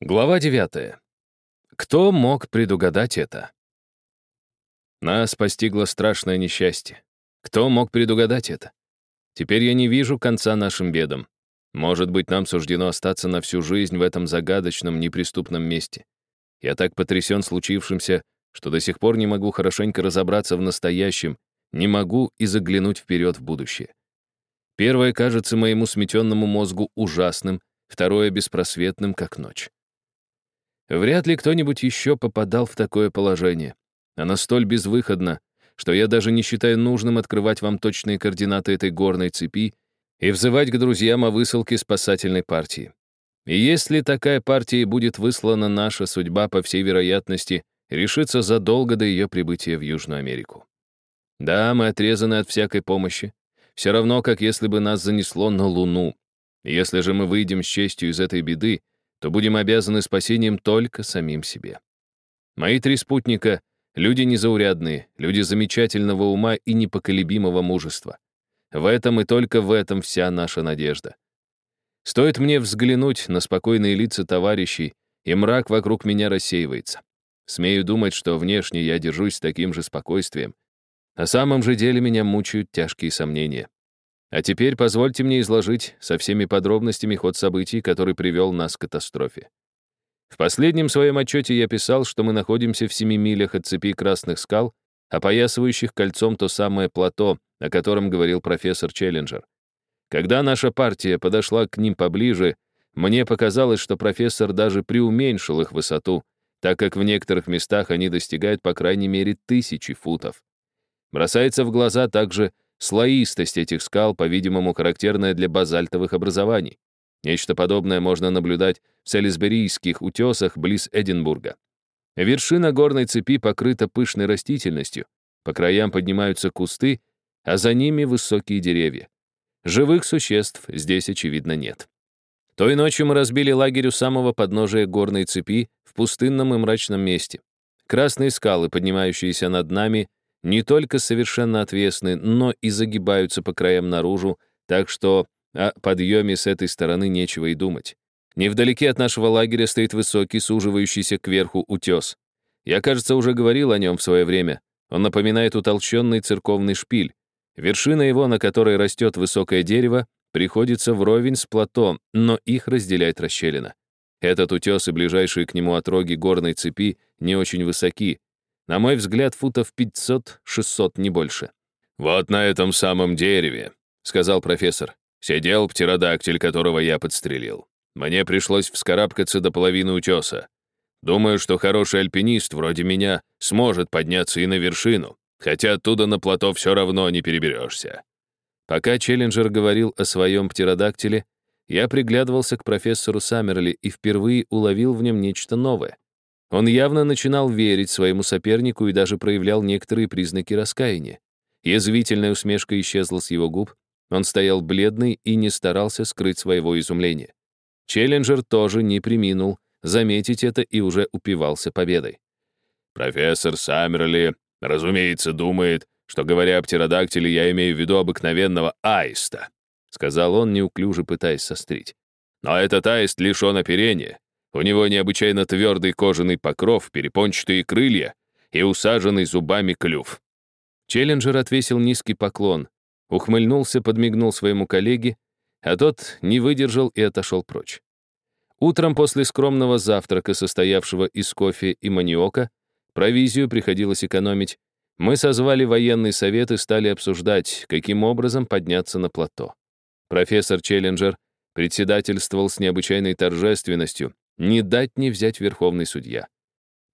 Глава 9. Кто мог предугадать это? Нас постигло страшное несчастье. Кто мог предугадать это? Теперь я не вижу конца нашим бедам. Может быть, нам суждено остаться на всю жизнь в этом загадочном, неприступном месте. Я так потрясен случившимся, что до сих пор не могу хорошенько разобраться в настоящем, не могу и заглянуть вперед в будущее. Первое кажется моему сметенному мозгу ужасным, второе — беспросветным, как ночь. Вряд ли кто-нибудь еще попадал в такое положение. Оно столь безвыходно, что я даже не считаю нужным открывать вам точные координаты этой горной цепи и взывать к друзьям о высылке спасательной партии. И если такая партия и будет выслана, наша судьба, по всей вероятности, решится задолго до ее прибытия в Южную Америку. Да, мы отрезаны от всякой помощи. Все равно, как если бы нас занесло на Луну. Если же мы выйдем с честью из этой беды, то будем обязаны спасением только самим себе. Мои три спутника — люди незаурядные, люди замечательного ума и непоколебимого мужества. В этом и только в этом вся наша надежда. Стоит мне взглянуть на спокойные лица товарищей, и мрак вокруг меня рассеивается. Смею думать, что внешне я держусь с таким же спокойствием. На самом же деле меня мучают тяжкие сомнения. А теперь позвольте мне изложить со всеми подробностями ход событий, который привел нас к катастрофе. В последнем своем отчете я писал, что мы находимся в семи милях от цепи красных скал, опоясывающих кольцом то самое плато, о котором говорил профессор Челленджер. Когда наша партия подошла к ним поближе, мне показалось, что профессор даже преуменьшил их высоту, так как в некоторых местах они достигают по крайней мере тысячи футов. Бросается в глаза также Слоистость этих скал, по-видимому, характерная для базальтовых образований. Нечто подобное можно наблюдать в Салисберийских утесах близ Эдинбурга. Вершина горной цепи покрыта пышной растительностью, по краям поднимаются кусты, а за ними высокие деревья. Живых существ здесь, очевидно, нет. Той ночью мы разбили лагерь у самого подножия горной цепи в пустынном и мрачном месте. Красные скалы, поднимающиеся над нами, не только совершенно отвесны, но и загибаются по краям наружу, так что о подъеме с этой стороны нечего и думать. Невдалеке от нашего лагеря стоит высокий, суживающийся кверху утес. Я, кажется, уже говорил о нем в свое время. Он напоминает утолщенный церковный шпиль. Вершина его, на которой растет высокое дерево, приходится вровень с плато, но их разделяет расщелина. Этот утес и ближайшие к нему отроги горной цепи не очень высоки, на мой взгляд, футов 500-600, не больше. «Вот на этом самом дереве», — сказал профессор, «сидел птеродактиль, которого я подстрелил. Мне пришлось вскарабкаться до половины утеса. Думаю, что хороший альпинист вроде меня сможет подняться и на вершину, хотя оттуда на плато все равно не переберешься». Пока Челленджер говорил о своем птеродактиле, я приглядывался к профессору Саммерли и впервые уловил в нем нечто новое. Он явно начинал верить своему сопернику и даже проявлял некоторые признаки раскаяния. Язвительная усмешка исчезла с его губ, он стоял бледный и не старался скрыть своего изумления. Челленджер тоже не приминул заметить это и уже упивался победой. «Профессор Саммерли, разумеется, думает, что, говоря о птеродактиле, я имею в виду обыкновенного аиста», сказал он, неуклюже пытаясь сострить. «Но этот аист лишен оперения, у него необычайно твердый кожаный покров, перепончатые крылья и усаженный зубами клюв. Челленджер отвесил низкий поклон, ухмыльнулся, подмигнул своему коллеге, а тот не выдержал и отошел прочь. Утром после скромного завтрака, состоявшего из кофе и маниока, провизию приходилось экономить, мы созвали военный совет и стали обсуждать, каким образом подняться на плато. Профессор Челленджер председательствовал с необычайной торжественностью, не дать не взять верховный судья.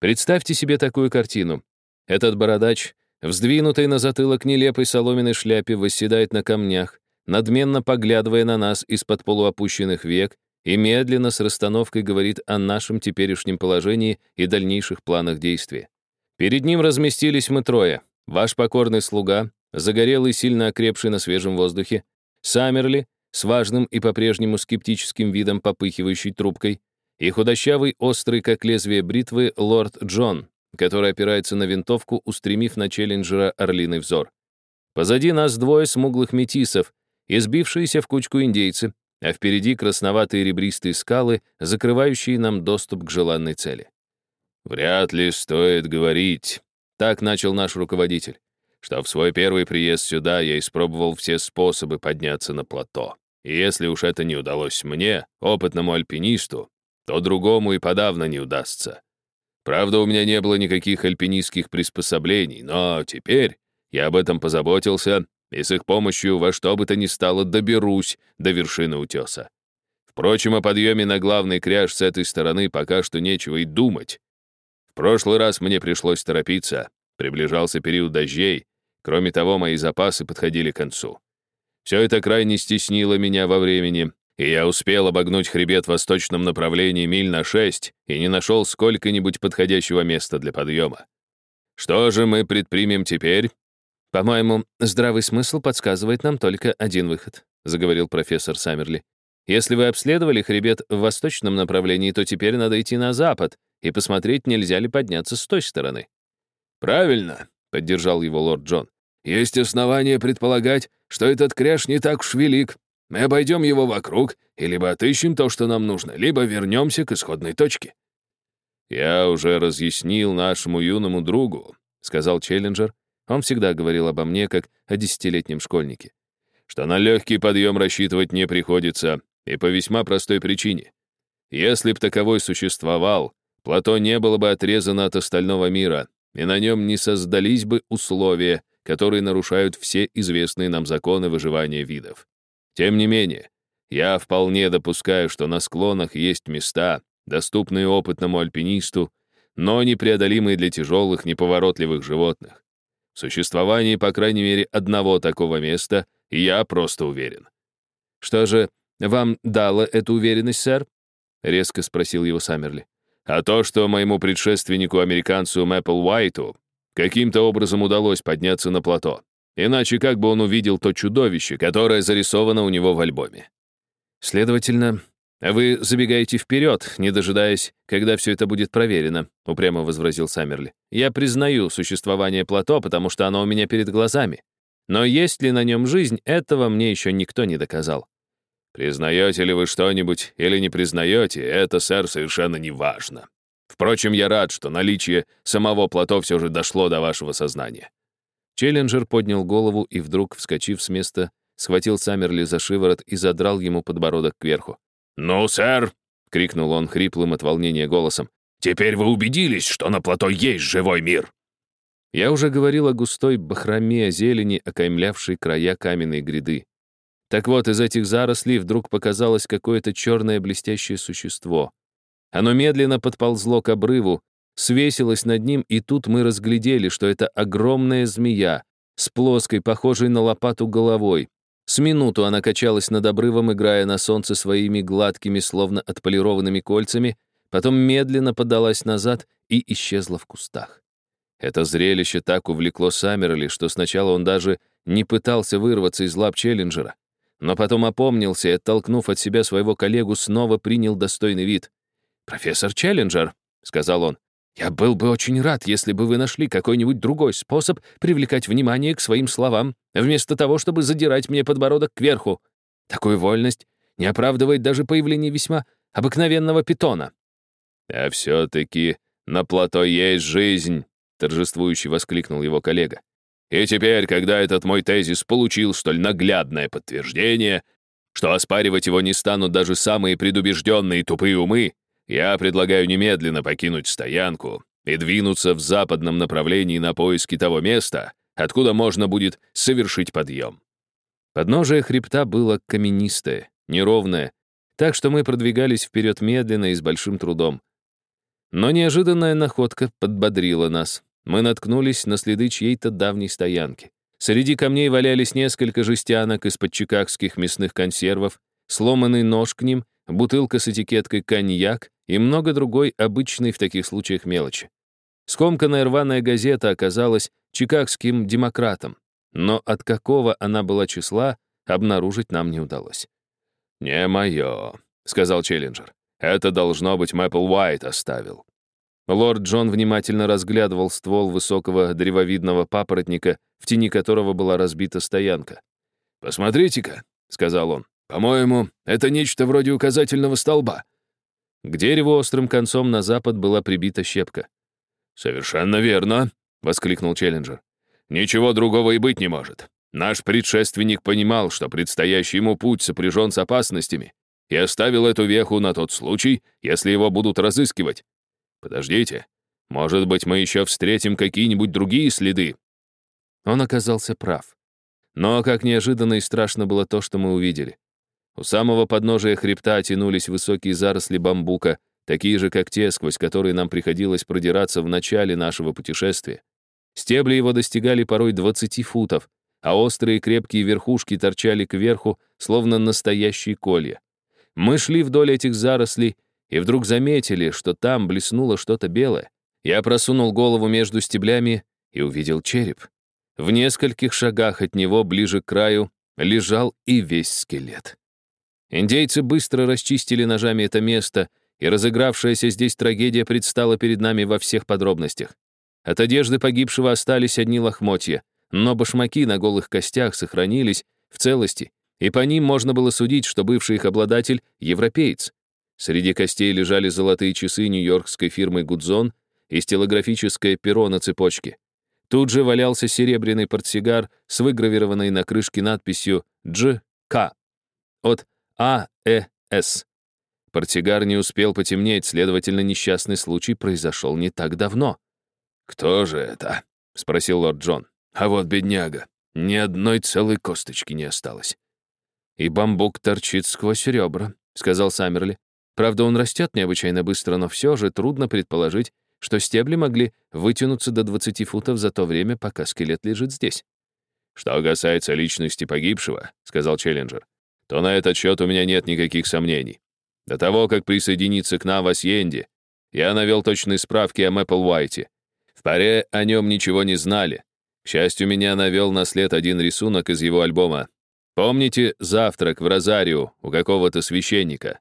Представьте себе такую картину. Этот бородач, вздвинутый на затылок нелепой соломенной шляпе, восседает на камнях, надменно поглядывая на нас из-под полуопущенных век и медленно с расстановкой говорит о нашем теперешнем положении и дальнейших планах действия. Перед ним разместились мы трое. Ваш покорный слуга, загорелый, сильно окрепший на свежем воздухе, Саммерли, с важным и по-прежнему скептическим видом попыхивающий трубкой, и худощавый, острый, как лезвие бритвы, лорд Джон, который опирается на винтовку, устремив на челленджера орлиный взор. Позади нас двое смуглых метисов, избившиеся в кучку индейцы, а впереди красноватые ребристые скалы, закрывающие нам доступ к желанной цели. «Вряд ли стоит говорить», — так начал наш руководитель, что в свой первый приезд сюда я испробовал все способы подняться на плато. И если уж это не удалось мне, опытному альпинисту, то другому и подавно не удастся. Правда, у меня не было никаких альпинистских приспособлений, но теперь я об этом позаботился и с их помощью во что бы то ни стало доберусь до вершины утеса. Впрочем, о подъеме на главный кряж с этой стороны пока что нечего и думать. В прошлый раз мне пришлось торопиться, приближался период дождей, кроме того, мои запасы подходили к концу. Все это крайне стеснило меня во времени, и я успел обогнуть хребет в восточном направлении миль на шесть и не нашел сколько-нибудь подходящего места для подъема. Что же мы предпримем теперь? «По-моему, здравый смысл подсказывает нам только один выход», заговорил профессор Саммерли. «Если вы обследовали хребет в восточном направлении, то теперь надо идти на запад и посмотреть, нельзя ли подняться с той стороны». «Правильно», — поддержал его лорд Джон. «Есть основания предполагать, что этот кряж не так уж велик. Мы обойдем его вокруг и либо отыщем то, что нам нужно, либо вернемся к исходной точке». «Я уже разъяснил нашему юному другу», — сказал Челленджер, он всегда говорил обо мне, как о десятилетнем школьнике. Что на легкий подъем рассчитывать не приходится, и по весьма простой причине. Если б таковой существовал, плато не было бы отрезано от остального мира, и на нем не создались бы условия, которые нарушают все известные нам законы выживания видов. Тем не менее, я вполне допускаю, что на склонах есть места, доступные опытному альпинисту, но непреодолимые для тяжелых, неповоротливых животных. В существовании, по крайней мере, одного такого места я просто уверен. «Что же вам дало эту уверенность, сэр?» — резко спросил его Саммерли. «А то, что моему предшественнику-американцу Мэппл Уайту каким-то образом удалось подняться на плато. Иначе как бы он увидел то чудовище, которое зарисовано у него в альбоме?» «Следовательно, вы забегаете вперед, не дожидаясь, когда все это будет проверено», — упрямо возразил Саммерли. «Я признаю существование плато, потому что оно у меня перед глазами. Но есть ли на нем жизнь, этого мне еще никто не доказал». «Признаете ли вы что-нибудь или не признаете, это, сэр, совершенно не важно. Впрочем, я рад, что наличие самого плато все же дошло до вашего сознания». Челленджер поднял голову и вдруг, вскочив с места, схватил Саммерли за шиворот и задрал ему подбородок кверху. «Ну, сэр!» — крикнул он хриплым от волнения голосом. «Теперь вы убедились, что на плато есть живой мир!» Я уже говорил о густой бахроме зелени, окаймлявшей края каменной гряды. Так вот, из этих зарослей вдруг показалось какое-то черное блестящее существо. Оно медленно подползло к обрыву, свесилось над ним, и тут мы разглядели, что это огромная змея с плоской, похожей на лопату головой, с минуту она качалась над обрывом, играя на солнце своими гладкими, словно отполированными кольцами, потом медленно подалась назад и исчезла в кустах. Это зрелище так увлекло Саммерли, что сначала он даже не пытался вырваться из лап Челленджера, но потом опомнился и, оттолкнув от себя своего коллегу, снова принял достойный вид. «Профессор Челленджер», — сказал он, я был бы очень рад, если бы вы нашли какой-нибудь другой способ привлекать внимание к своим словам, вместо того, чтобы задирать мне подбородок кверху. Такую вольность не оправдывает даже появление весьма обыкновенного питона». «А все-таки на плато есть жизнь», — торжествующе воскликнул его коллега. «И теперь, когда этот мой тезис получил столь наглядное подтверждение, что оспаривать его не станут даже самые предубежденные тупые умы, я предлагаю немедленно покинуть стоянку и двинуться в западном направлении на поиски того места, откуда можно будет совершить подъем. Подножие хребта было каменистое, неровное, так что мы продвигались вперед медленно и с большим трудом. Но неожиданная находка подбодрила нас. Мы наткнулись на следы чьей-то давней стоянки. Среди камней валялись несколько жестянок из-под чикагских мясных консервов, сломанный нож к ним, бутылка с этикеткой «коньяк» и много другой обычной в таких случаях мелочи. Скомканная рваная газета оказалась чикагским демократом, но от какого она была числа, обнаружить нам не удалось. «Не мое», — сказал Челленджер. «Это, должно быть, Мэппл Уайт оставил». Лорд Джон внимательно разглядывал ствол высокого древовидного папоротника, в тени которого была разбита стоянка. «Посмотрите-ка», — сказал он, По-моему, это нечто вроде указательного столба». К дереву острым концом на запад была прибита щепка. «Совершенно верно», — воскликнул Челленджер. «Ничего другого и быть не может. Наш предшественник понимал, что предстоящий ему путь сопряжен с опасностями, и оставил эту веху на тот случай, если его будут разыскивать. Подождите, может быть, мы еще встретим какие-нибудь другие следы?» Он оказался прав. Но как неожиданно и страшно было то, что мы увидели. У самого подножия хребта тянулись высокие заросли бамбука, такие же, как те, сквозь которые нам приходилось продираться в начале нашего путешествия. Стебли его достигали порой 20 футов, а острые крепкие верхушки торчали кверху, словно настоящие колья. Мы шли вдоль этих зарослей и вдруг заметили, что там блеснуло что-то белое. Я просунул голову между стеблями и увидел череп. В нескольких шагах от него, ближе к краю, лежал и весь скелет. Индейцы быстро расчистили ножами это место, и разыгравшаяся здесь трагедия предстала перед нами во всех подробностях. От одежды погибшего остались одни лохмотья, но башмаки на голых костях сохранились в целости, и по ним можно было судить, что бывший их обладатель — европеец. Среди костей лежали золотые часы нью-йоркской фирмы «Гудзон» и стилографическое перо на цепочке. Тут же валялся серебряный портсигар с выгравированной на крышке надписью «Дж.К.» от А.Э.С. Портсигар не успел потемнеть, следовательно, несчастный случай произошел не так давно. «Кто же это?» — спросил лорд Джон. «А вот бедняга. Ни одной целой косточки не осталось». «И бамбук торчит сквозь ребра», — сказал Саммерли. «Правда, он растет необычайно быстро, но все же трудно предположить, что стебли могли вытянуться до 20 футов за то время, пока скелет лежит здесь. «Что касается личности погибшего», — сказал Челленджер, «то на этот счет у меня нет никаких сомнений. До того, как присоединиться к нам в Асьенде, я навел точные справки о Мэппл Уайте. В паре о нем ничего не знали. К счастью, меня навел на след один рисунок из его альбома. Помните завтрак в Розарио у какого-то священника?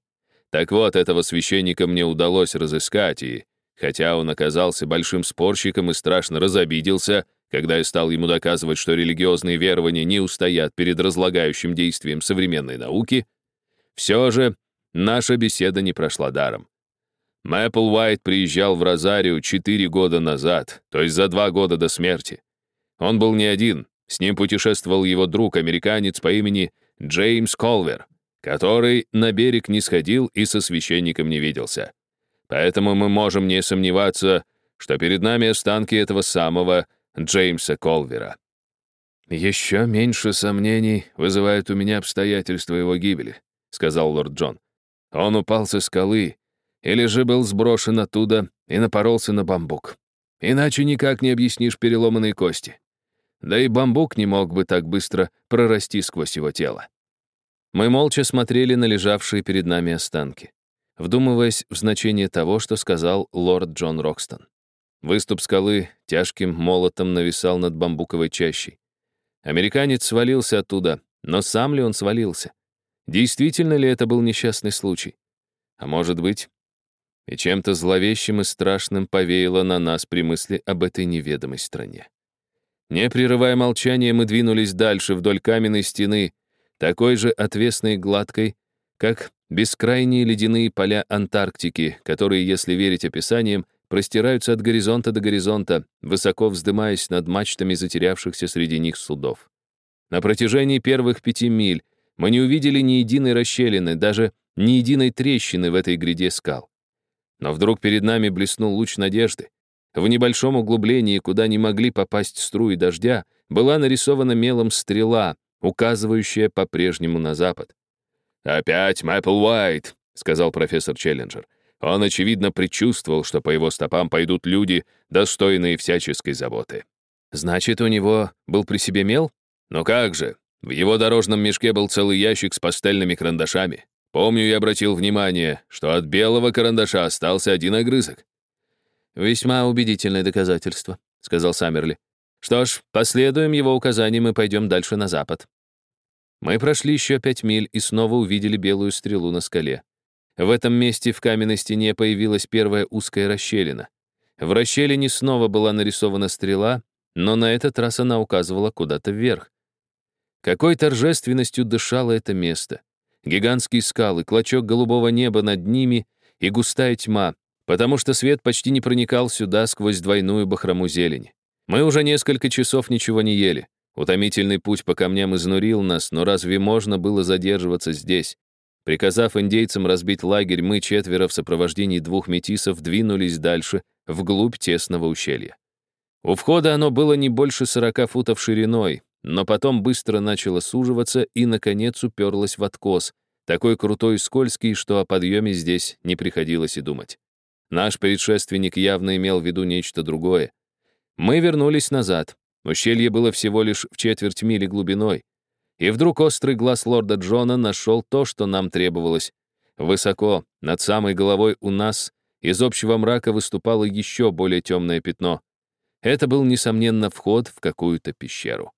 Так вот, этого священника мне удалось разыскать, и Хотя он оказался большим спорщиком и страшно разобиделся, когда я стал ему доказывать, что религиозные верования не устоят перед разлагающим действием современной науки, все же наша беседа не прошла даром. Мэппл Уайт приезжал в Розарио четыре года назад, то есть за два года до смерти. Он был не один, с ним путешествовал его друг, американец по имени Джеймс Колвер, который на берег не сходил и со священником не виделся. Поэтому мы можем не сомневаться, что перед нами останки этого самого Джеймса Колвера. «Еще меньше сомнений вызывают у меня обстоятельства его гибели», — сказал лорд Джон. «Он упал со скалы, или же был сброшен оттуда и напоролся на бамбук. Иначе никак не объяснишь переломанные кости. Да и бамбук не мог бы так быстро прорасти сквозь его тело». Мы молча смотрели на лежавшие перед нами останки вдумываясь в значение того, что сказал лорд Джон Рокстон. Выступ скалы тяжким молотом нависал над бамбуковой чащей. Американец свалился оттуда, но сам ли он свалился? Действительно ли это был несчастный случай? А может быть, и чем-то зловещим и страшным повеяло на нас при мысли об этой неведомой стране. Не прерывая молчания, мы двинулись дальше вдоль каменной стены, такой же отвесной и гладкой, как бескрайние ледяные поля Антарктики, которые, если верить описаниям, простираются от горизонта до горизонта, высоко вздымаясь над мачтами затерявшихся среди них судов. На протяжении первых пяти миль мы не увидели ни единой расщелины, даже ни единой трещины в этой гряде скал. Но вдруг перед нами блеснул луч надежды. В небольшом углублении, куда не могли попасть струи дождя, была нарисована мелом стрела, указывающая по-прежнему на запад. «Опять Мэппл Уайт», — сказал профессор Челленджер. Он, очевидно, предчувствовал, что по его стопам пойдут люди, достойные всяческой заботы. «Значит, у него был при себе мел?» «Ну как же, в его дорожном мешке был целый ящик с пастельными карандашами. Помню, я обратил внимание, что от белого карандаша остался один огрызок». «Весьма убедительное доказательство», — сказал Саммерли. «Что ж, последуем его указаниям и пойдем дальше на запад. Мы прошли еще пять миль и снова увидели белую стрелу на скале. В этом месте в каменной стене появилась первая узкая расщелина. В расщелине снова была нарисована стрела, но на этот раз она указывала куда-то вверх. Какой торжественностью дышало это место. гигантские скалы, клочок голубого неба над ними и густая тьма, потому что свет почти не проникал сюда сквозь двойную бахрому зелени. Мы уже несколько часов ничего не ели. Утомительный путь по камням изнурил нас, но разве можно было задерживаться здесь? Приказав индейцам разбить лагерь, мы четверо в сопровождении двух метисов двинулись дальше, вглубь тесного ущелья. У входа оно было не больше 40 футов шириной, но потом быстро начало суживаться и, наконец, уперлось в откос, такой крутой и скользкий, что о подъеме здесь не приходилось и думать. Наш предшественник явно имел в виду нечто другое. Мы вернулись назад. Ущелье было всего лишь в четверть мили глубиной. И вдруг острый глаз лорда Джона нашел то, что нам требовалось. Высоко, над самой головой у нас, из общего мрака выступало еще более темное пятно. Это был, несомненно, вход в какую-то пещеру.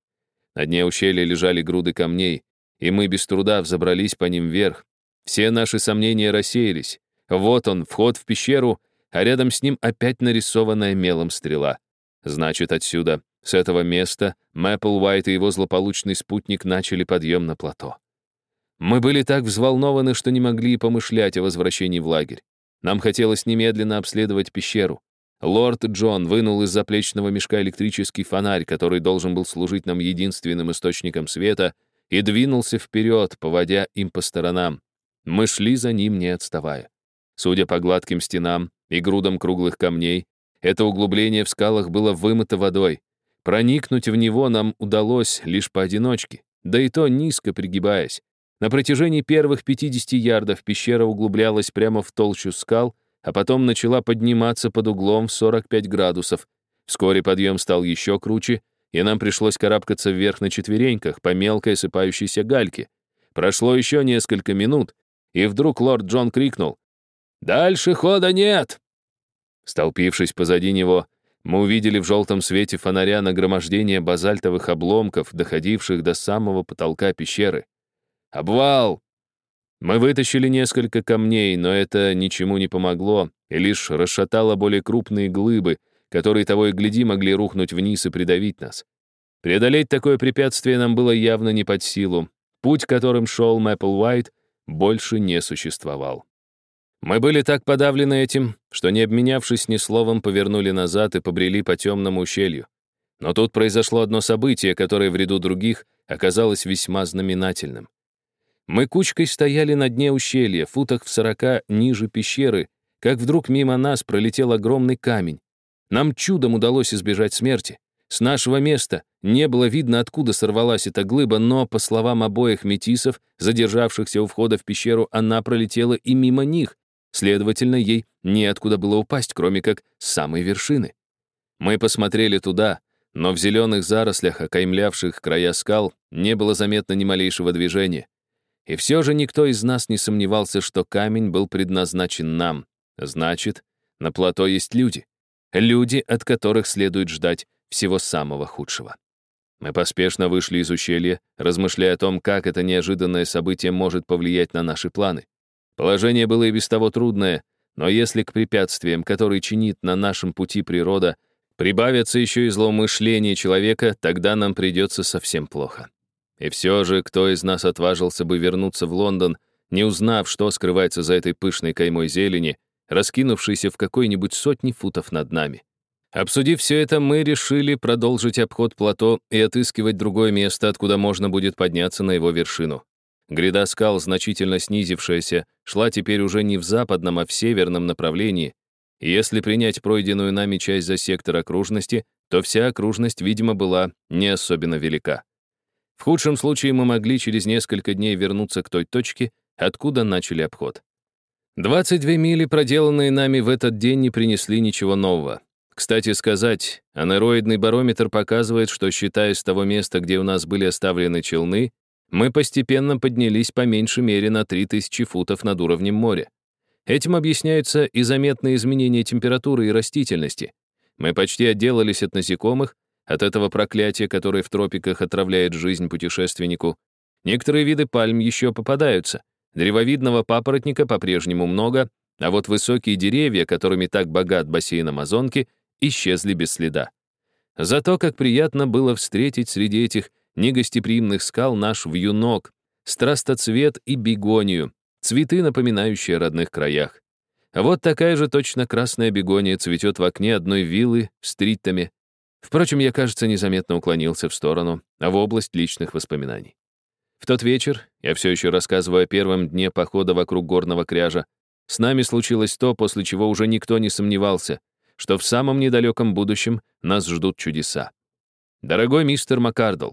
На дне ущелья лежали груды камней, и мы без труда взобрались по ним вверх. Все наши сомнения рассеялись. Вот он, вход в пещеру, а рядом с ним опять нарисованная мелом стрела. Значит, отсюда с этого места Мэппл Уайт и его злополучный спутник начали подъем на плато. Мы были так взволнованы, что не могли и помышлять о возвращении в лагерь. Нам хотелось немедленно обследовать пещеру. Лорд Джон вынул из заплечного мешка электрический фонарь, который должен был служить нам единственным источником света, и двинулся вперед, поводя им по сторонам. Мы шли за ним, не отставая. Судя по гладким стенам и грудам круглых камней, это углубление в скалах было вымыто водой. Проникнуть в него нам удалось лишь поодиночке, да и то низко пригибаясь. На протяжении первых 50 ярдов пещера углублялась прямо в толщу скал, а потом начала подниматься под углом в 45 градусов. Вскоре подъем стал еще круче, и нам пришлось карабкаться вверх на четвереньках по мелкой осыпающейся гальке. Прошло еще несколько минут, и вдруг лорд Джон крикнул «Дальше хода нет!» Столпившись позади него, мы увидели в желтом свете фонаря нагромождение базальтовых обломков, доходивших до самого потолка пещеры. «Обвал!» Мы вытащили несколько камней, но это ничему не помогло и лишь расшатало более крупные глыбы, которые того и гляди могли рухнуть вниз и придавить нас. Преодолеть такое препятствие нам было явно не под силу. Путь, которым шел Мэппл Уайт, больше не существовал. Мы были так подавлены этим, что, не обменявшись ни словом, повернули назад и побрели по темному ущелью. Но тут произошло одно событие, которое в ряду других оказалось весьма знаменательным. Мы кучкой стояли на дне ущелья, футах в сорока ниже пещеры, как вдруг мимо нас пролетел огромный камень. Нам чудом удалось избежать смерти. С нашего места не было видно, откуда сорвалась эта глыба, но, по словам обоих метисов, задержавшихся у входа в пещеру, она пролетела и мимо них, Следовательно, ей неоткуда было упасть, кроме как с самой вершины. Мы посмотрели туда, но в зеленых зарослях, окаймлявших края скал, не было заметно ни малейшего движения. И все же никто из нас не сомневался, что камень был предназначен нам. Значит, на плато есть люди. Люди, от которых следует ждать всего самого худшего. Мы поспешно вышли из ущелья, размышляя о том, как это неожиданное событие может повлиять на наши планы. Положение было и без того трудное, но если к препятствиям, которые чинит на нашем пути природа, прибавятся еще и злоумышления человека, тогда нам придется совсем плохо. И все же, кто из нас отважился бы вернуться в Лондон, не узнав, что скрывается за этой пышной каймой зелени, раскинувшейся в какой-нибудь сотни футов над нами? Обсудив все это, мы решили продолжить обход плато и отыскивать другое место, откуда можно будет подняться на его вершину. Гряда скал, значительно снизившаяся, шла теперь уже не в западном, а в северном направлении. И если принять пройденную нами часть за сектор окружности, то вся окружность, видимо, была не особенно велика. В худшем случае мы могли через несколько дней вернуться к той точке, откуда начали обход. 22 мили, проделанные нами в этот день, не принесли ничего нового. Кстати сказать, анероидный барометр показывает, что, считая с того места, где у нас были оставлены челны, мы постепенно поднялись по меньшей мере на 3000 футов над уровнем моря. Этим объясняются и заметные изменения температуры и растительности. Мы почти отделались от насекомых, от этого проклятия, которое в тропиках отравляет жизнь путешественнику. Некоторые виды пальм еще попадаются. Древовидного папоротника по-прежнему много, а вот высокие деревья, которыми так богат бассейн Амазонки, исчезли без следа. Зато как приятно было встретить среди этих негостеприимных скал наш вьюнок, страстоцвет и бегонию, цветы, напоминающие о родных краях. Вот такая же точно красная бегония цветет в окне одной виллы в Стриттаме. Впрочем, я, кажется, незаметно уклонился в сторону, а в область личных воспоминаний. В тот вечер, я все еще рассказываю о первом дне похода вокруг горного кряжа, с нами случилось то, после чего уже никто не сомневался, что в самом недалеком будущем нас ждут чудеса. Дорогой мистер Маккардл,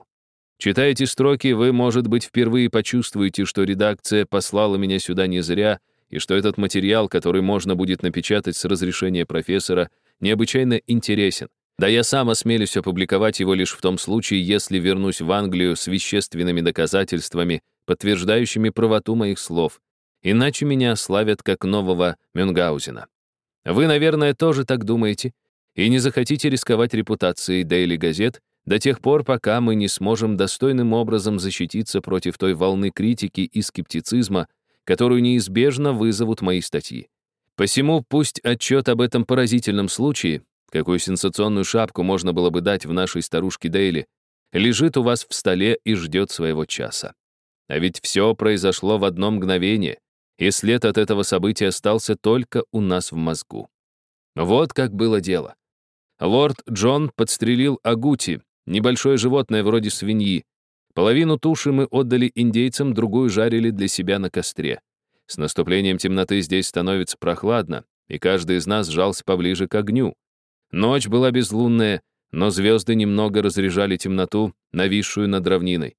читая эти строки, вы, может быть, впервые почувствуете, что редакция послала меня сюда не зря, и что этот материал, который можно будет напечатать с разрешения профессора, необычайно интересен. Да я сам осмелюсь опубликовать его лишь в том случае, если вернусь в Англию с вещественными доказательствами, подтверждающими правоту моих слов. Иначе меня славят как нового Мюнгаузена. Вы, наверное, тоже так думаете, и не захотите рисковать репутацией Daily газет до тех пор, пока мы не сможем достойным образом защититься против той волны критики и скептицизма, которую неизбежно вызовут мои статьи. Посему пусть отчет об этом поразительном случае, какую сенсационную шапку можно было бы дать в нашей старушке Дейли, лежит у вас в столе и ждет своего часа. А ведь все произошло в одно мгновение, и след от этого события остался только у нас в мозгу. Вот как было дело. Лорд Джон подстрелил агути, небольшое животное вроде свиньи, Половину туши мы отдали индейцам, другую жарили для себя на костре. С наступлением темноты здесь становится прохладно, и каждый из нас сжался поближе к огню. Ночь была безлунная, но звезды немного разряжали темноту, нависшую над равниной.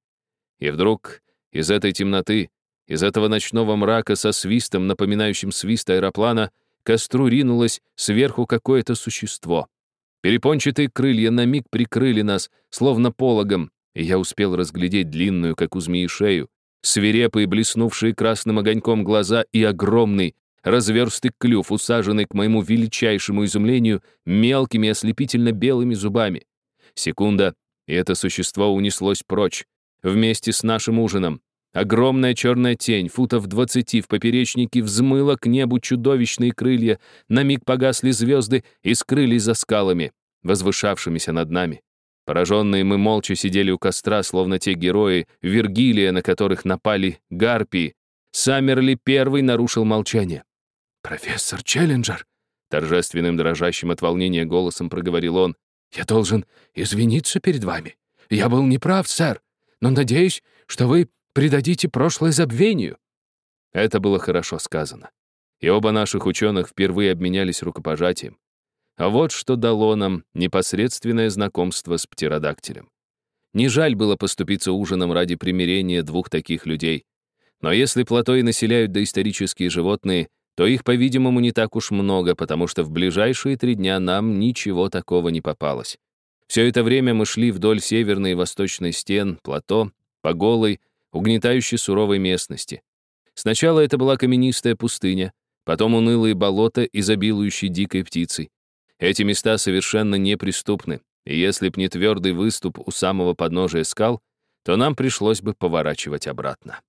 И вдруг из этой темноты, из этого ночного мрака со свистом, напоминающим свист аэроплана, костру ринулось сверху какое-то существо. Перепончатые крылья на миг прикрыли нас, словно пологом, и я успел разглядеть длинную, как у змеи, шею, свирепые, блеснувшие красным огоньком глаза и огромный, разверстый клюв, усаженный к моему величайшему изумлению мелкими ослепительно-белыми зубами. Секунда, и это существо унеслось прочь, вместе с нашим ужином. Огромная черная тень, футов двадцати в поперечнике, взмыла к небу чудовищные крылья, на миг погасли звезды и скрылись за скалами, возвышавшимися над нами. Пораженные мы молча сидели у костра, словно те герои Вергилия, на которых напали гарпии. Саммерли первый нарушил молчание. «Профессор Челленджер», — торжественным дрожащим от волнения голосом проговорил он, «я должен извиниться перед вами. Я был неправ, сэр, но надеюсь, что вы придадите прошлое забвению». Это было хорошо сказано. И оба наших ученых впервые обменялись рукопожатием. А вот что дало нам непосредственное знакомство с птеродактилем. Не жаль было поступиться ужином ради примирения двух таких людей. Но если плато населяют доисторические животные, то их, по-видимому, не так уж много, потому что в ближайшие три дня нам ничего такого не попалось. Все это время мы шли вдоль северной и восточной стен, плато, по голой, угнетающей суровой местности. Сначала это была каменистая пустыня, потом унылые болота, изобилующие дикой птицей. Эти места совершенно неприступны, и если б не твердый выступ у самого подножия скал, то нам пришлось бы поворачивать обратно.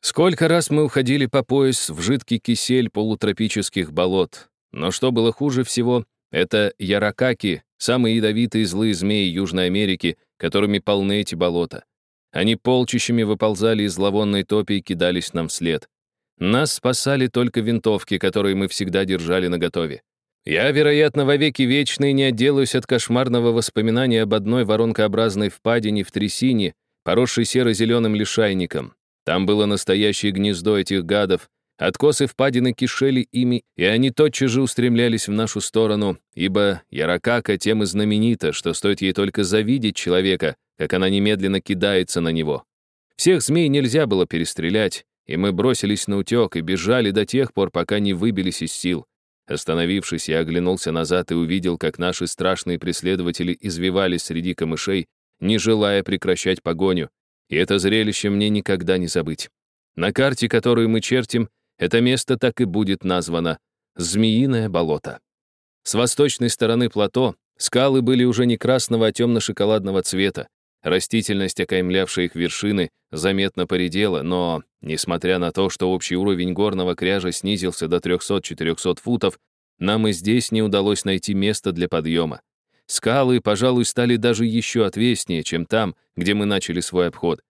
Сколько раз мы уходили по пояс в жидкий кисель полутропических болот, но что было хуже всего, это яракаки, самые ядовитые злые змеи Южной Америки, которыми полны эти болота. Они полчищами выползали из зловонной топи и кидались нам вслед. Нас спасали только винтовки, которые мы всегда держали наготове. Я, вероятно, вовеки вечные не отделаюсь от кошмарного воспоминания об одной воронкообразной впадине в трясине, поросшей серо-зеленым лишайником. Там было настоящее гнездо этих гадов. Откосы впадины кишели ими, и они тотчас же устремлялись в нашу сторону, ибо Яракака тем и знаменита, что стоит ей только завидеть человека, как она немедленно кидается на него. Всех змей нельзя было перестрелять, и мы бросились на утек и бежали до тех пор, пока не выбились из сил. Остановившись, я оглянулся назад и увидел, как наши страшные преследователи извивались среди камышей, не желая прекращать погоню. И это зрелище мне никогда не забыть. На карте, которую мы чертим, это место так и будет названо «Змеиное болото». С восточной стороны плато скалы были уже не красного, а темно-шоколадного цвета. Растительность, окаймлявшая их вершины, заметно поредела, но, несмотря на то, что общий уровень горного кряжа снизился до 300-400 футов, нам и здесь не удалось найти место для подъема. Скалы, пожалуй, стали даже еще отвеснее, чем там, где мы начали свой обход.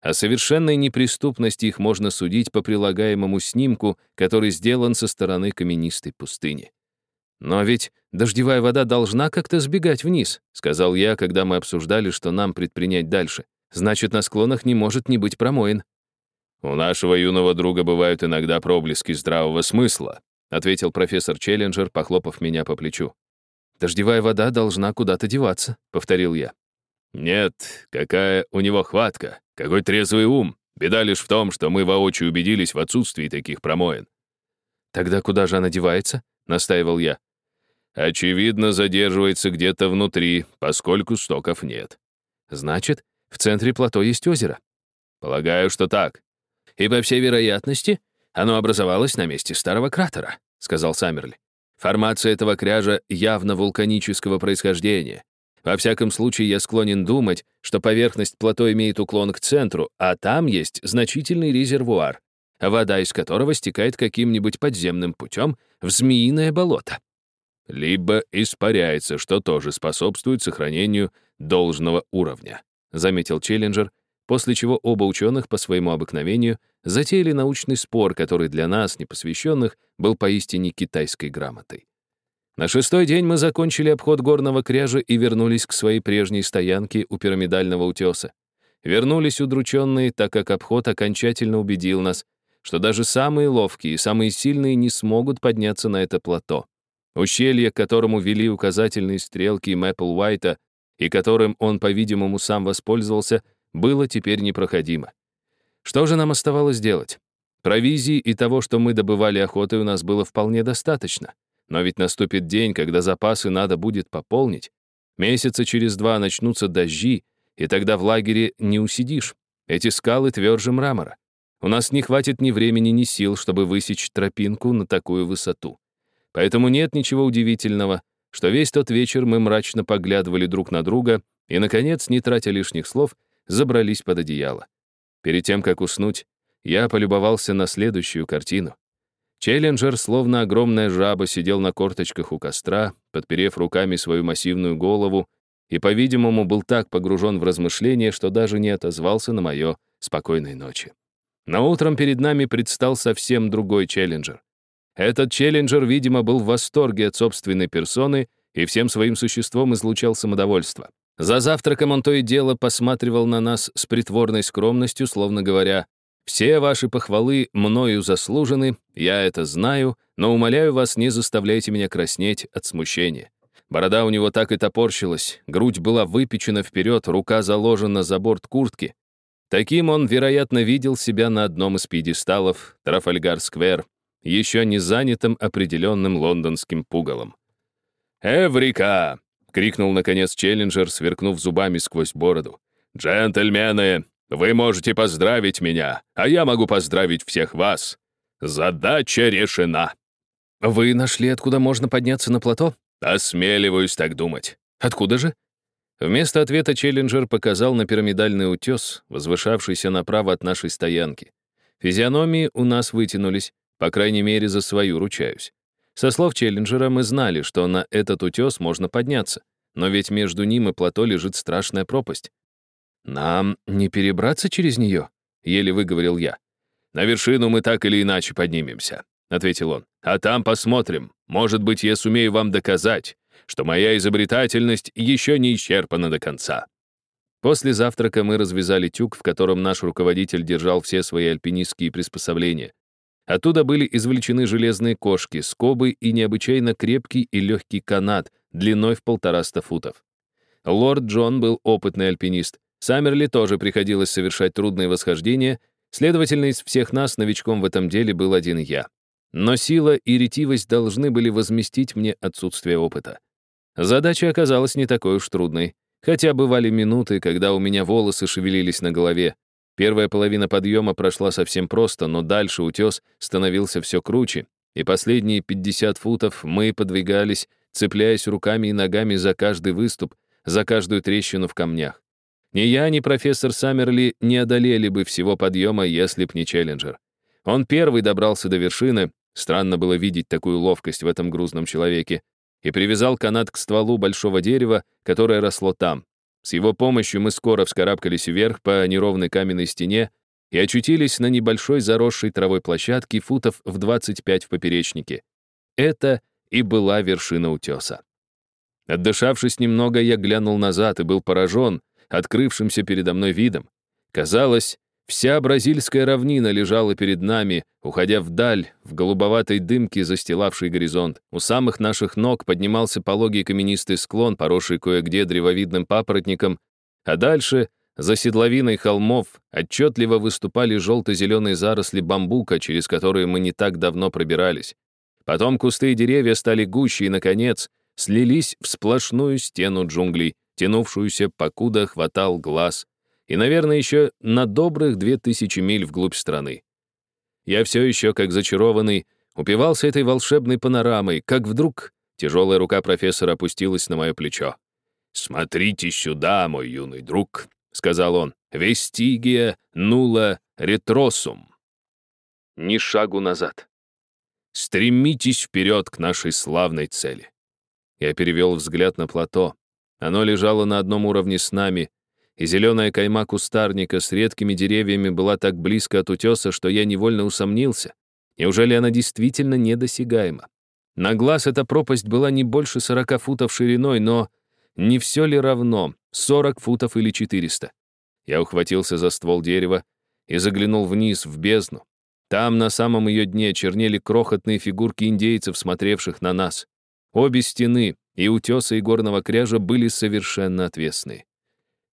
О совершенной неприступности их можно судить по прилагаемому снимку, который сделан со стороны каменистой пустыни. «Но ведь дождевая вода должна как-то сбегать вниз», сказал я, когда мы обсуждали, что нам предпринять дальше. «Значит, на склонах не может не быть промоин». «У нашего юного друга бывают иногда проблески здравого смысла», ответил профессор Челленджер, похлопав меня по плечу. «Дождевая вода должна куда-то деваться», — повторил я. «Нет, какая у него хватка, какой трезвый ум. Беда лишь в том, что мы воочию убедились в отсутствии таких промоин». «Тогда куда же она девается?» — настаивал я. «Очевидно, задерживается где-то внутри, поскольку стоков нет». «Значит, в центре плато есть озеро?» «Полагаю, что так». «И, по всей вероятности, оно образовалось на месте старого кратера», — сказал Саммерли. «Формация этого кряжа явно вулканического происхождения. Во всяком случае, я склонен думать, что поверхность плато имеет уклон к центру, а там есть значительный резервуар, вода из которого стекает каким-нибудь подземным путем в змеиное болото. Либо испаряется, что тоже способствует сохранению должного уровня, заметил Челленджер, после чего оба ученых по своему обыкновению затеяли научный спор, который для нас, непосвященных, был поистине китайской грамотой. На шестой день мы закончили обход горного кряжа и вернулись к своей прежней стоянке у пирамидального утеса. Вернулись удрученные, так как обход окончательно убедил нас, что даже самые ловкие и самые сильные не смогут подняться на это плато. Ущелье, к которому вели указательные стрелки Мэппл Уайта и которым он, по-видимому, сам воспользовался, было теперь непроходимо. Что же нам оставалось делать? Провизии и того, что мы добывали охотой, у нас было вполне достаточно. Но ведь наступит день, когда запасы надо будет пополнить. Месяца через два начнутся дожди, и тогда в лагере не усидишь. Эти скалы тверже мрамора. У нас не хватит ни времени, ни сил, чтобы высечь тропинку на такую высоту. Поэтому нет ничего удивительного, что весь тот вечер мы мрачно поглядывали друг на друга и, наконец, не тратя лишних слов, забрались под одеяло. Перед тем, как уснуть, я полюбовался на следующую картину. Челленджер, словно огромная жаба, сидел на корточках у костра, подперев руками свою массивную голову, и, по-видимому, был так погружен в размышления, что даже не отозвался на мое спокойной ночи. Но утром перед нами предстал совсем другой челленджер. Этот челленджер, видимо, был в восторге от собственной персоны и всем своим существом излучал самодовольство. За завтраком он то и дело посматривал на нас с притворной скромностью, словно говоря, все ваши похвалы мною заслужены, я это знаю, но умоляю вас, не заставляйте меня краснеть от смущения. Борода у него так и топорщилась, грудь была выпечена вперед, рука заложена за борт куртки. Таким он, вероятно, видел себя на одном из пьедесталов Трафальгар-сквер, еще не занятым определенным лондонским пугалом. «Эврика!» — крикнул, наконец, Челленджер, сверкнув зубами сквозь бороду. «Джентльмены, вы можете поздравить меня, а я могу поздравить всех вас. Задача решена. Вы нашли, откуда можно подняться на плато? Осмеливаюсь так думать. Откуда же? Вместо ответа Челленджер показал на пирамидальный утес, возвышавшийся направо от нашей стоянки. Физиономии у нас вытянулись, по крайней мере, за свою ручаюсь. Со слов Челленджера мы знали, что на этот утес можно подняться, но ведь между ним и плато лежит страшная пропасть. «Нам не перебраться через нее?» — еле выговорил я. «На вершину мы так или иначе поднимемся», — ответил он. «А там посмотрим. Может быть, я сумею вам доказать, что моя изобретательность еще не исчерпана до конца». После завтрака мы развязали тюк, в котором наш руководитель держал все свои альпинистские приспособления. Оттуда были извлечены железные кошки, скобы и необычайно крепкий и легкий канат длиной в полтораста футов. Лорд Джон был опытный альпинист, Саммерли тоже приходилось совершать трудные восхождения, следовательно, из всех нас новичком в этом деле был один я. Но сила и ретивость должны были возместить мне отсутствие опыта. Задача оказалась не такой уж трудной, хотя бывали минуты, когда у меня волосы шевелились на голове. Первая половина подъема прошла совсем просто, но дальше утес становился все круче, и последние 50 футов мы подвигались, цепляясь руками и ногами за каждый выступ, за каждую трещину в камнях. Ни я, ни профессор Саммерли не одолели бы всего подъема, если б не Челленджер. Он первый добрался до вершины, странно было видеть такую ловкость в этом грузном человеке, и привязал канат к стволу большого дерева, которое росло там. С его помощью мы скоро вскарабкались вверх по неровной каменной стене и очутились на небольшой заросшей травой площадке футов в 25 в поперечнике. Это и была вершина утеса. Отдышавшись немного, я глянул назад и был поражен открывшимся передо мной видом. Казалось, вся бразильская равнина лежала перед нами, уходя вдаль, в голубоватой дымке, застилавшей горизонт. У самых наших ног поднимался пологий каменистый склон, поросший кое-где древовидным папоротником, а дальше, за седловиной холмов, отчетливо выступали желто-зеленые заросли бамбука, через которые мы не так давно пробирались. Потом кусты и деревья стали гуще и, наконец, слились в сплошную стену джунглей, тянувшуюся, покуда хватал глаз, и, наверное, еще на добрых две тысячи миль вглубь страны. Я все еще, как зачарованный, упивался этой волшебной панорамой, как вдруг тяжелая рука профессора опустилась на мое плечо. «Смотрите сюда, мой юный друг», — сказал он, «вестигия нула ретросум». Ни шагу назад. Стремитесь вперед к нашей славной цели. Я перевел взгляд на плато. Оно лежало на одном уровне с нами, и зеленая кайма кустарника с редкими деревьями была так близко от утеса, что я невольно усомнился. Неужели она действительно недосягаема? На глаз эта пропасть была не больше 40 футов шириной, но не все ли равно, 40 футов или 400? Я ухватился за ствол дерева и заглянул вниз, в бездну. Там, на самом ее дне, чернели крохотные фигурки индейцев, смотревших на нас. Обе стены, и утеса, и горного кряжа, были совершенно отвесны.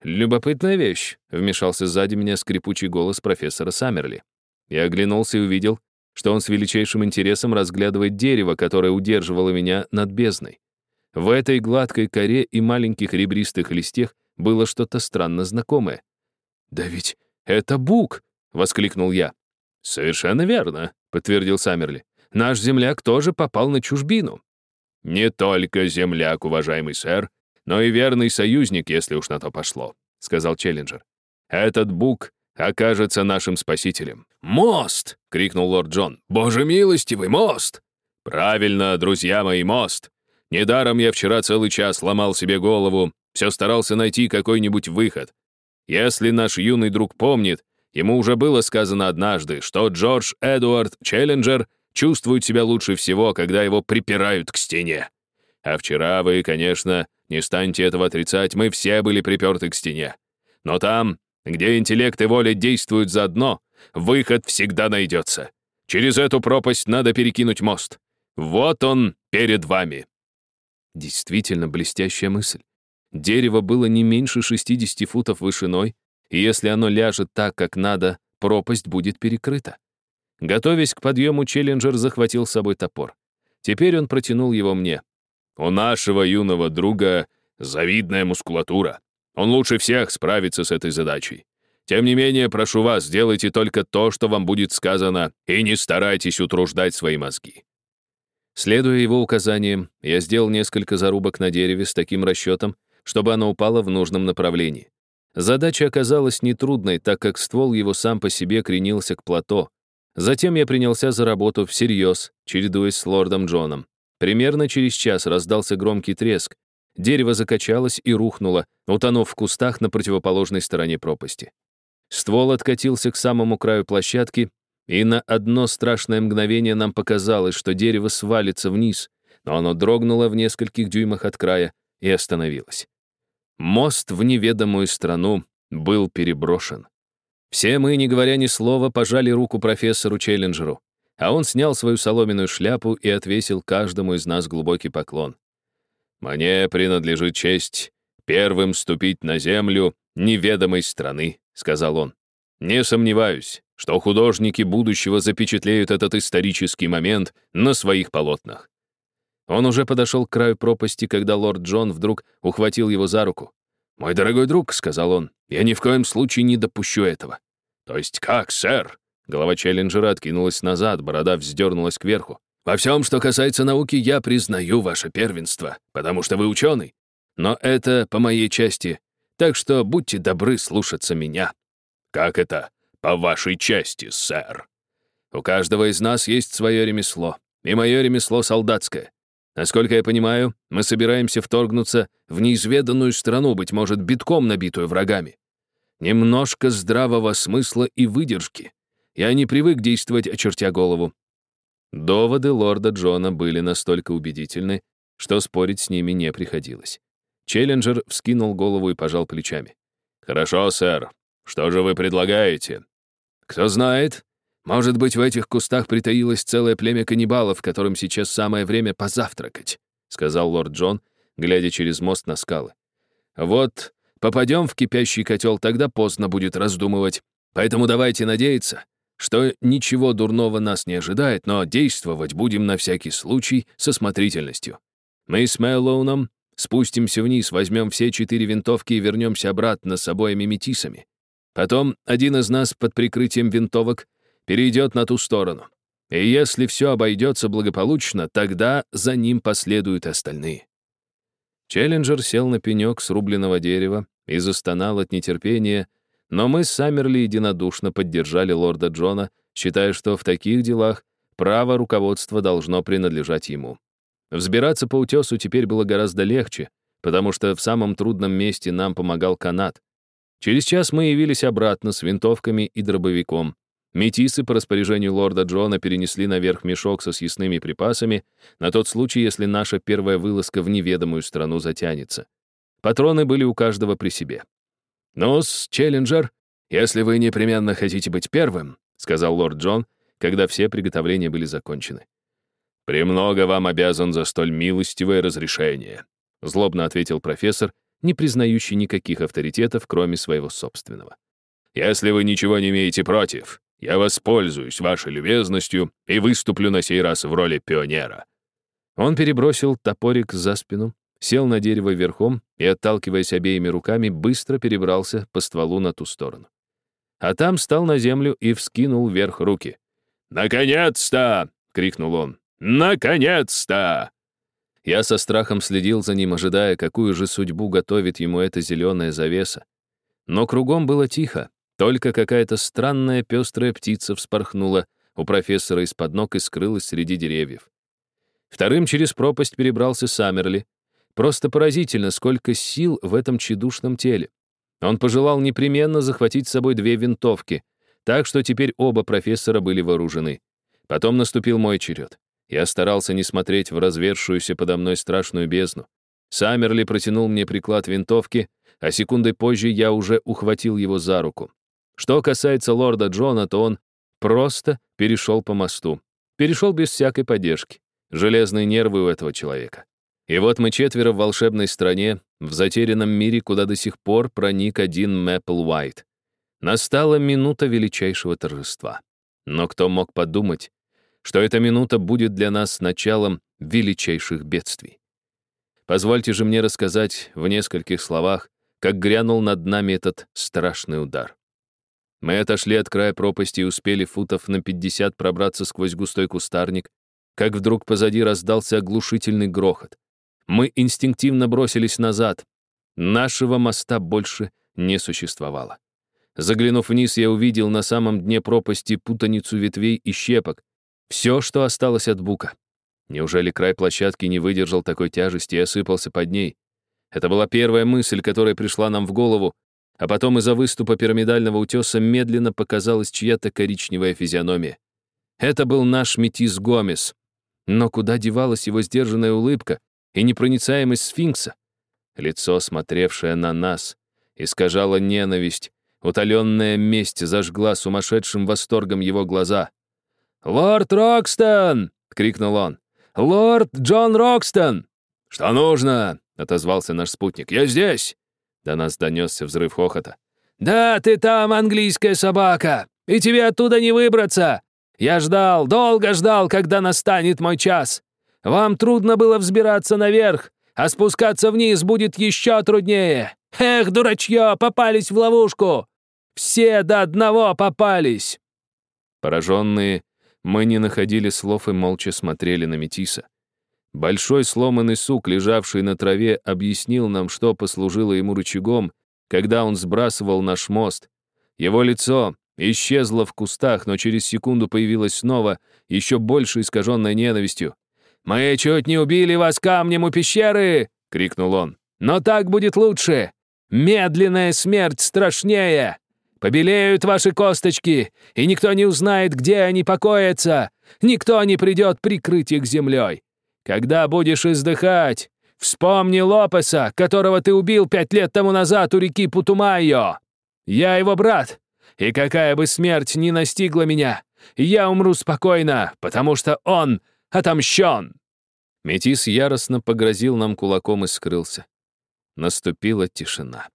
«Любопытная вещь», — вмешался сзади меня скрипучий голос профессора Саммерли. Я оглянулся и увидел, что он с величайшим интересом разглядывает дерево, которое удерживало меня над бездной. В этой гладкой коре и маленьких ребристых листьях было что-то странно знакомое. «Да ведь это бук!» — воскликнул я. «Совершенно верно», — подтвердил Саммерли. «Наш земляк тоже попал на чужбину. «Не только земляк, уважаемый сэр, но и верный союзник, если уж на то пошло», — сказал Челленджер. «Этот бук окажется нашим спасителем». «Мост!» — крикнул лорд Джон. «Боже милостивый, мост!» «Правильно, друзья мои, мост. Недаром я вчера целый час ломал себе голову, все старался найти какой-нибудь выход. Если наш юный друг помнит, ему уже было сказано однажды, что Джордж Эдуард Челленджер чувствует себя лучше всего, когда его припирают к стене. А вчера вы, конечно, не станете этого отрицать, мы все были приперты к стене. Но там, где интеллект и воля действуют заодно, выход всегда найдется. Через эту пропасть надо перекинуть мост. Вот он перед вами. Действительно блестящая мысль. Дерево было не меньше 60 футов вышиной, и если оно ляжет так, как надо, пропасть будет перекрыта. Готовясь к подъему, Челленджер захватил с собой топор. Теперь он протянул его мне. «У нашего юного друга завидная мускулатура. Он лучше всех справится с этой задачей. Тем не менее, прошу вас, сделайте только то, что вам будет сказано, и не старайтесь утруждать свои мозги». Следуя его указаниям, я сделал несколько зарубок на дереве с таким расчетом, чтобы оно упало в нужном направлении. Задача оказалась нетрудной, так как ствол его сам по себе кренился к плато, Затем я принялся за работу всерьез, чередуясь с лордом Джоном. Примерно через час раздался громкий треск. Дерево закачалось и рухнуло, утонув в кустах на противоположной стороне пропасти. Ствол откатился к самому краю площадки, и на одно страшное мгновение нам показалось, что дерево свалится вниз, но оно дрогнуло в нескольких дюймах от края и остановилось. Мост в неведомую страну был переброшен. Все мы, не говоря ни слова, пожали руку профессору Челленджеру, а он снял свою соломенную шляпу и отвесил каждому из нас глубокий поклон. «Мне принадлежит честь первым ступить на землю неведомой страны», — сказал он. «Не сомневаюсь, что художники будущего запечатлеют этот исторический момент на своих полотнах». Он уже подошел к краю пропасти, когда лорд Джон вдруг ухватил его за руку. «Мой дорогой друг», — сказал он, — «я ни в коем случае не допущу этого». «То есть как, сэр?» Голова Челленджера откинулась назад, борода вздернулась кверху. «Во всем, что касается науки, я признаю ваше первенство, потому что вы ученый. Но это по моей части, так что будьте добры слушаться меня». «Как это по вашей части, сэр?» «У каждого из нас есть свое ремесло, и мое ремесло солдатское. Насколько я понимаю, мы собираемся вторгнуться в неизведанную страну, быть может, битком набитую врагами. Немножко здравого смысла и выдержки. Я не привык действовать, очертя голову. Доводы лорда Джона были настолько убедительны, что спорить с ними не приходилось. Челленджер вскинул голову и пожал плечами. «Хорошо, сэр. Что же вы предлагаете?» «Кто знает. Может быть, в этих кустах притаилось целое племя каннибалов, которым сейчас самое время позавтракать», — сказал лорд Джон, глядя через мост на скалы. «Вот попадем в кипящий котел, тогда поздно будет раздумывать. Поэтому давайте надеяться, что ничего дурного нас не ожидает, но действовать будем на всякий случай со смотрительностью. Мы с Мэллоуном спустимся вниз, возьмем все четыре винтовки и вернемся обратно с обоими метисами. Потом один из нас под прикрытием винтовок перейдет на ту сторону. И если все обойдется благополучно, тогда за ним последуют остальные. Челленджер сел на пенек срубленного дерева и застонал от нетерпения, но мы с Саммерли единодушно поддержали лорда Джона, считая, что в таких делах право руководства должно принадлежать ему. Взбираться по утесу теперь было гораздо легче, потому что в самом трудном месте нам помогал канат. Через час мы явились обратно с винтовками и дробовиком. Метисы по распоряжению лорда Джона перенесли наверх мешок со съестными припасами на тот случай, если наша первая вылазка в неведомую страну затянется. Патроны были у каждого при себе. «Ну-с, Челленджер, если вы непременно хотите быть первым», сказал лорд Джон, когда все приготовления были закончены. «Премного вам обязан за столь милостивое разрешение», злобно ответил профессор, не признающий никаких авторитетов, кроме своего собственного. «Если вы ничего не имеете против, я воспользуюсь вашей любезностью и выступлю на сей раз в роли пионера». Он перебросил топорик за спину, сел на дерево верхом и, отталкиваясь обеими руками, быстро перебрался по стволу на ту сторону. А там стал на землю и вскинул вверх руки. «Наконец-то!» — крикнул он. «Наконец-то!» Я со страхом следил за ним, ожидая, какую же судьбу готовит ему эта зеленая завеса. Но кругом было тихо, только какая-то странная пестрая птица вспорхнула у профессора из-под ног и скрылась среди деревьев. Вторым через пропасть перебрался Саммерли. Просто поразительно, сколько сил в этом тщедушном теле. Он пожелал непременно захватить с собой две винтовки, так что теперь оба профессора были вооружены. Потом наступил мой черед. Я старался не смотреть в развершуюся подо мной страшную бездну. Саммерли протянул мне приклад винтовки, а секундой позже я уже ухватил его за руку. Что касается лорда Джона, то он просто перешел по мосту. Перешел без всякой поддержки. Железные нервы у этого человека. И вот мы четверо в волшебной стране, в затерянном мире, куда до сих пор проник один Мэппл Уайт. Настала минута величайшего торжества. Но кто мог подумать, что эта минута будет для нас началом величайших бедствий? Позвольте же мне рассказать в нескольких словах, как грянул над нами этот страшный удар. Мы отошли от края пропасти и успели футов на 50 пробраться сквозь густой кустарник, как вдруг позади раздался оглушительный грохот. Мы инстинктивно бросились назад. Нашего моста больше не существовало. Заглянув вниз, я увидел на самом дне пропасти путаницу ветвей и щепок. Все, что осталось от бука. Неужели край площадки не выдержал такой тяжести и осыпался под ней? Это была первая мысль, которая пришла нам в голову, а потом из-за выступа пирамидального утеса медленно показалась чья-то коричневая физиономия. Это был наш метис Гомес. Но куда девалась его сдержанная улыбка и непроницаемость сфинкса? Лицо, смотревшее на нас, искажало ненависть, утоленная месть зажгла сумасшедшим восторгом его глаза. «Лорд Рокстон!» — крикнул он. «Лорд Джон Рокстон!» «Что нужно?» — отозвался наш спутник. «Я здесь!» До нас донесся взрыв хохота. «Да, ты там, английская собака! И тебе оттуда не выбраться! Я ждал, долго ждал, когда настанет мой час. Вам трудно было взбираться наверх, а спускаться вниз будет еще труднее. Эх, дурачье, попались в ловушку! Все до одного попались!» Пораженные, мы не находили слов и молча смотрели на Метиса. Большой сломанный сук, лежавший на траве, объяснил нам, что послужило ему рычагом, когда он сбрасывал наш мост. Его лицо исчезло в кустах, но через секунду появилось снова, еще больше искаженное ненавистью. «Мы чуть не убили вас камнем у пещеры!» — крикнул он. «Но так будет лучше! Медленная смерть страшнее! Побелеют ваши косточки, и никто не узнает, где они покоятся! Никто не придет прикрыть их землей! Когда будешь издыхать, вспомни Лопеса, которого ты убил пять лет тому назад у реки Путумайо! Я его брат, и какая бы смерть ни настигла меня, я умру спокойно, потому что он отомщен!» Метис яростно погрозил нам кулаком и скрылся. Наступила тишина.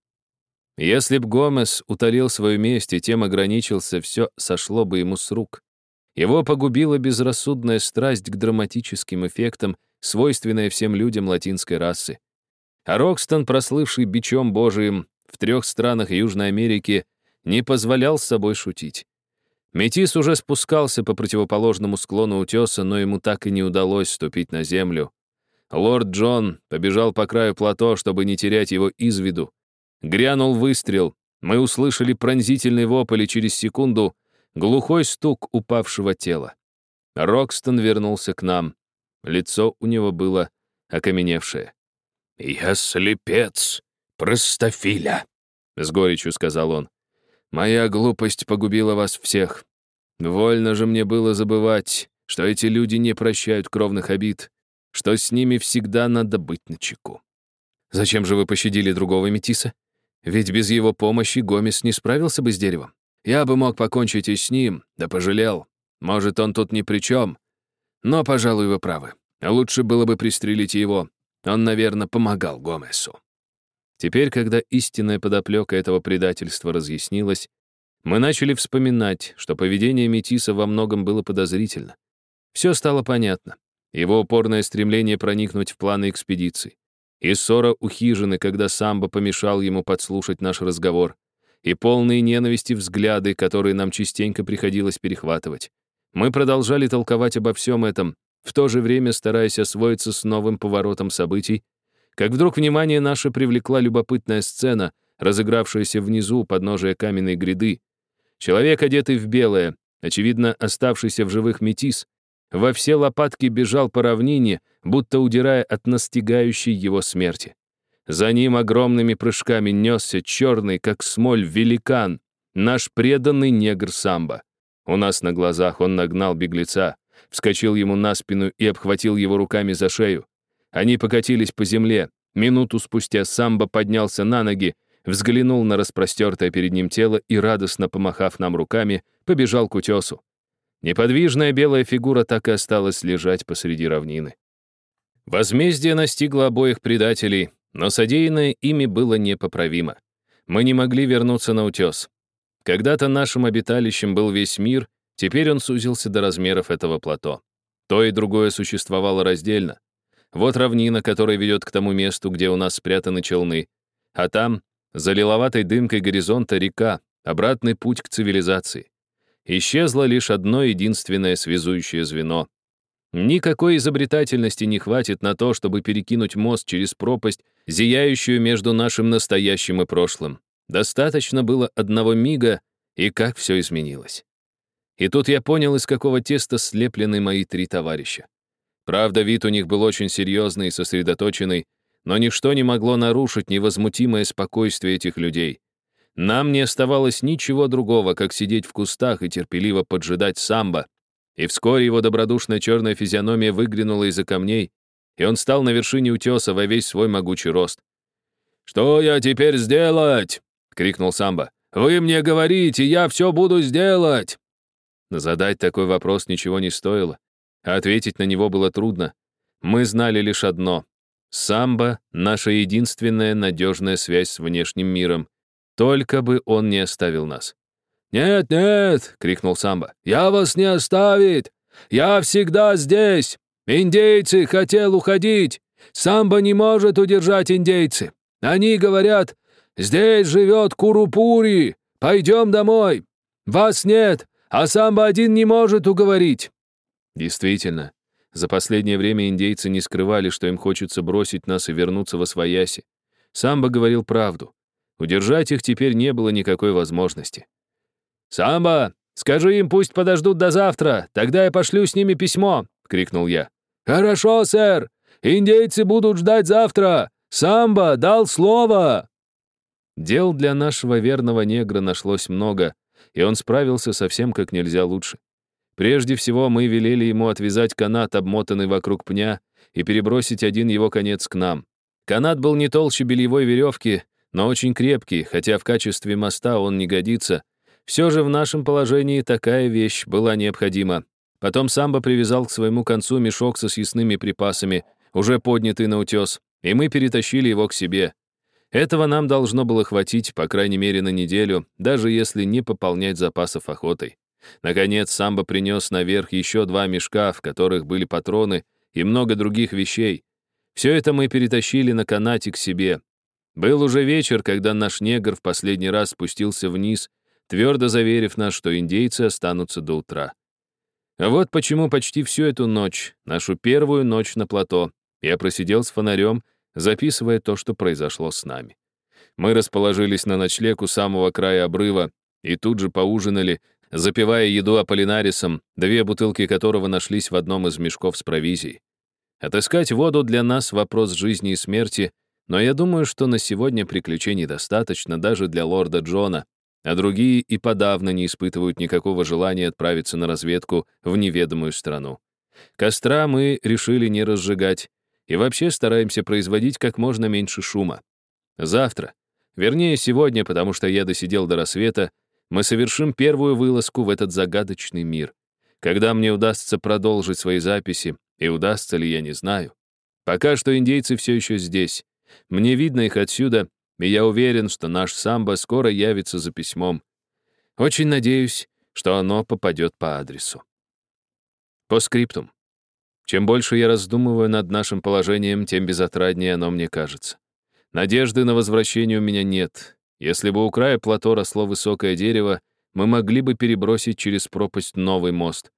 Если б Гомес утолил свою месть и тем ограничился, все сошло бы ему с рук. Его погубила безрассудная страсть к драматическим эффектам, свойственная всем людям латинской расы. А Рокстон, прослывший бичом божиим в трех странах Южной Америки, не позволял с собой шутить. Метис уже спускался по противоположному склону утеса, но ему так и не удалось ступить на землю. Лорд Джон побежал по краю плато, чтобы не терять его из виду. Грянул выстрел. Мы услышали пронзительный вопль и через секунду глухой стук упавшего тела. Рокстон вернулся к нам. Лицо у него было окаменевшее. «Я слепец, простофиля», — с горечью сказал он. Моя глупость погубила вас всех. Вольно же мне было забывать, что эти люди не прощают кровных обид, что с ними всегда надо быть начеку. Зачем же вы пощадили другого метиса? Ведь без его помощи Гомес не справился бы с деревом. Я бы мог покончить и с ним, да пожалел. Может, он тут ни при чем. Но, пожалуй, вы правы. Лучше было бы пристрелить его. Он, наверное, помогал Гомесу. Теперь, когда истинная подоплека этого предательства разъяснилась, мы начали вспоминать, что поведение Метиса во многом было подозрительно. Все стало понятно. Его упорное стремление проникнуть в планы экспедиции. И ссора у хижины, когда Самбо помешал ему подслушать наш разговор. И полные ненависти взгляды, которые нам частенько приходилось перехватывать. Мы продолжали толковать обо всем этом, в то же время стараясь освоиться с новым поворотом событий, как вдруг внимание наше привлекла любопытная сцена, разыгравшаяся внизу у подножия каменной гряды. Человек, одетый в белое, очевидно, оставшийся в живых метис, во все лопатки бежал по равнине, будто удирая от настигающей его смерти. За ним огромными прыжками несся черный, как смоль, великан, наш преданный негр Самбо. У нас на глазах он нагнал беглеца, вскочил ему на спину и обхватил его руками за шею. Они покатились по земле. Минуту спустя Самбо поднялся на ноги, взглянул на распростертое перед ним тело и, радостно помахав нам руками, побежал к утесу. Неподвижная белая фигура так и осталась лежать посреди равнины. Возмездие настигло обоих предателей, но содеянное ими было непоправимо. Мы не могли вернуться на утес. Когда-то нашим обиталищем был весь мир, теперь он сузился до размеров этого плато. То и другое существовало раздельно. Вот равнина, которая ведет к тому месту, где у нас спрятаны челны. А там, за лиловатой дымкой горизонта, река, обратный путь к цивилизации. Исчезло лишь одно единственное связующее звено. Никакой изобретательности не хватит на то, чтобы перекинуть мост через пропасть, зияющую между нашим настоящим и прошлым. Достаточно было одного мига, и как все изменилось. И тут я понял, из какого теста слеплены мои три товарища. Правда, вид у них был очень серьезный и сосредоточенный, но ничто не могло нарушить невозмутимое спокойствие этих людей. Нам не оставалось ничего другого, как сидеть в кустах и терпеливо поджидать самбо. И вскоре его добродушная черная физиономия выглянула из-за камней, и он стал на вершине утеса во весь свой могучий рост. «Что я теперь сделать?» — крикнул самбо. «Вы мне говорите, я все буду сделать!» Задать такой вопрос ничего не стоило ответить на него было трудно. Мы знали лишь одно. Самбо — наша единственная надежная связь с внешним миром. Только бы он не оставил нас. «Нет, нет!» — крикнул Самбо. «Я вас не оставит! Я всегда здесь! Индейцы хотел уходить! Самбо не может удержать индейцы! Они говорят, здесь живет Курупури! Пойдем домой! Вас нет, а Самбо один не может уговорить! Действительно, за последнее время индейцы не скрывали, что им хочется бросить нас и вернуться во свояси. Самбо говорил правду. Удержать их теперь не было никакой возможности. «Самбо, скажи им, пусть подождут до завтра, тогда я пошлю с ними письмо!» — крикнул я. «Хорошо, сэр! Индейцы будут ждать завтра! Самбо дал слово!» Дел для нашего верного негра нашлось много, и он справился совсем как нельзя лучше. Прежде всего мы велели ему отвязать канат, обмотанный вокруг пня, и перебросить один его конец к нам. Канат был не толще бельевой веревки, но очень крепкий, хотя в качестве моста он не годится. Все же в нашем положении такая вещь была необходима. Потом Самбо привязал к своему концу мешок со съестными припасами, уже поднятый на утес, и мы перетащили его к себе. Этого нам должно было хватить, по крайней мере, на неделю, даже если не пополнять запасов охотой. Наконец, Самбо принес наверх еще два мешка, в которых были патроны и много других вещей. Все это мы перетащили на канате к себе. Был уже вечер, когда наш негр в последний раз спустился вниз, твердо заверив нас, что индейцы останутся до утра. А вот почему почти всю эту ночь, нашу первую ночь на плато, я просидел с фонарем, записывая то, что произошло с нами. Мы расположились на ночлег у самого края обрыва и тут же поужинали, запивая еду аполлинарисом, две бутылки которого нашлись в одном из мешков с провизией. Отыскать воду для нас — вопрос жизни и смерти, но я думаю, что на сегодня приключений достаточно даже для лорда Джона, а другие и подавно не испытывают никакого желания отправиться на разведку в неведомую страну. Костра мы решили не разжигать и вообще стараемся производить как можно меньше шума. Завтра, вернее сегодня, потому что я досидел до рассвета, мы совершим первую вылазку в этот загадочный мир. Когда мне удастся продолжить свои записи, и удастся ли, я не знаю. Пока что индейцы все еще здесь. Мне видно их отсюда, и я уверен, что наш самбо скоро явится за письмом. Очень надеюсь, что оно попадет по адресу. По скриптум. Чем больше я раздумываю над нашим положением, тем безотраднее оно мне кажется. Надежды на возвращение у меня нет. Если бы у края плато росло высокое дерево, мы могли бы перебросить через пропасть новый мост.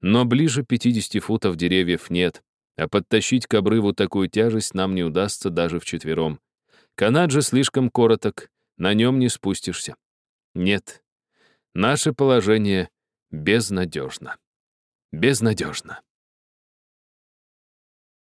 Но ближе 50 футов деревьев нет, а подтащить к обрыву такую тяжесть нам не удастся даже вчетвером. Канат же слишком короток, на нем не спустишься. Нет, наше положение безнадежно. Безнадежно.